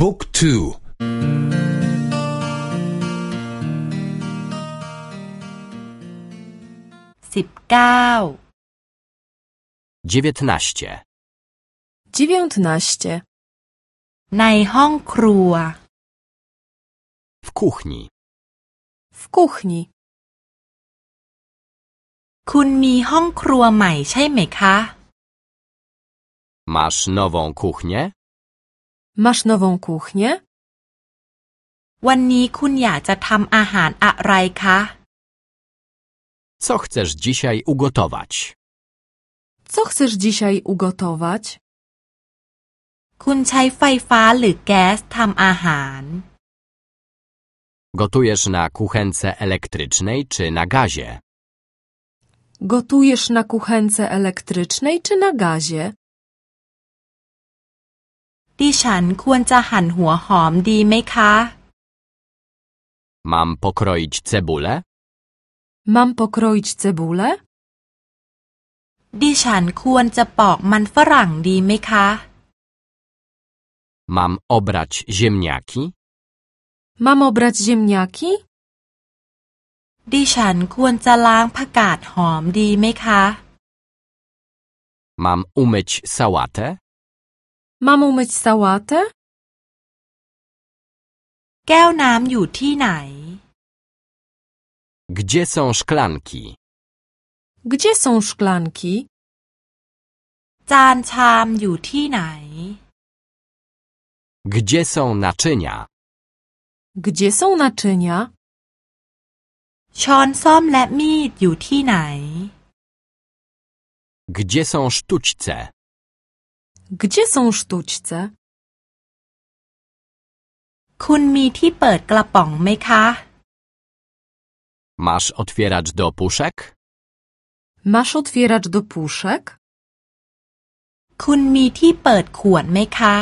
บุ๊กทู สิบเก้า dziewiętnaście, 19. ในห้องครัว w kuchni. W kuchni. คุณมีห้องครัวใหม่ใช่ไหมคะ Masz nową kuchnię? Masz nową kuchnię? วันนี้คุณอยากจะทำอาหารอะไรคะ Co chcesz dzisiaj ugotować? Co chcesz dzisiaj ugotować? คุณใช้ไฟฟ้าหรือแก๊สทำอาหาร Gotujesz na kuchence elektrycznej czy na gazie? Gotujesz na kuchence elektrycznej czy na gazie? ดิฉันควรจะหั่นหัวหอมดีไหมคะ Mam pokroić cebulę? Mam pokroić cebulę? ดิฉันควรจะปอกมันฝรั่งดีไหมคะ Mam obrać ziemniaki? Mam obrać ziemniaki? ดิฉันควรจะล้างผักกาดหอมดีไหมคะ Mam umyć sałatę? Mam umyć sałatę? แก้วน้ำอยู่ที่ไหน Gdzie są szklanki? Gdzie są szklanki? จานชามอยู่ที่ไหน Gdzie są naczynia? Gdzie są naczynia? ช้อนส้อมและมีดอยู่ที่ไหน Gdzie są sztućce? Gdzie są sztućce? คุณมีที่เปิดกระป๋องไหมคะ Masz otwieracz do puszek? Masz otwieracz do puszek? คุณมีที่เปิดขวดไหมคะ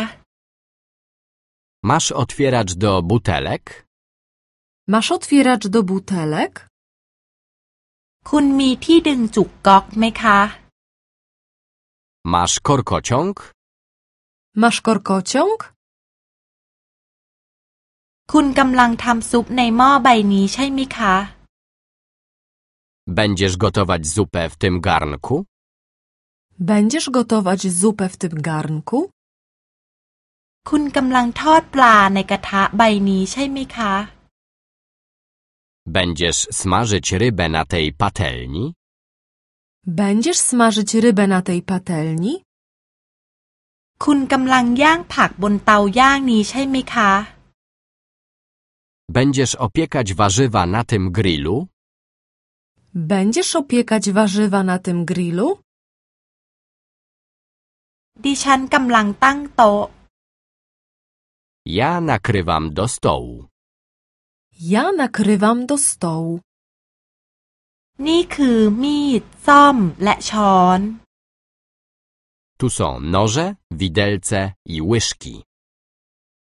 Masz otwieracz do butelek? Masz otwieracz do butelek? คุณมีที่ดึงจุกก๊อกไหมคะ Masz korkociąg? Masz korkociąg? คุณกำลังทำซุปในหม้อใบนี้ใช่ไหมคะ Będziesz gotować zupę w tym garnku? Będziesz gotować zupę w tym garnku? คุณกำลังทอดปลาในกระทะใบนี้ใช่ไหมคะ Będziesz smażyć rybę na tej patelni? Będziesz smażyć rybę na tej patelni? คุณกำลังย่างผักบนเตาย่างนี้ใช่ไหมคะ Będziesz opiekać warzywa na tym grillu? Będziesz opiekać warzywa na tym grillu? ดิฉันกำลังตั้งโต๊ะ Ja nakrywam do stołu. Ja nakrywam do stołu. นี่คือมีด ซ่อม และช้อน Tu są noże, widelce i łyżki.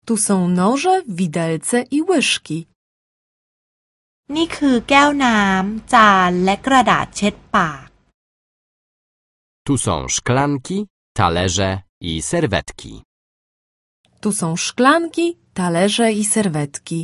Tu są noże, widelce i łyżki. นี่คือแก้วน้ำ จาน และกระดาษเช็ดปาก Tu są szklanki, talerze i serwetki. Tu są szklanki, talerze i serwetki.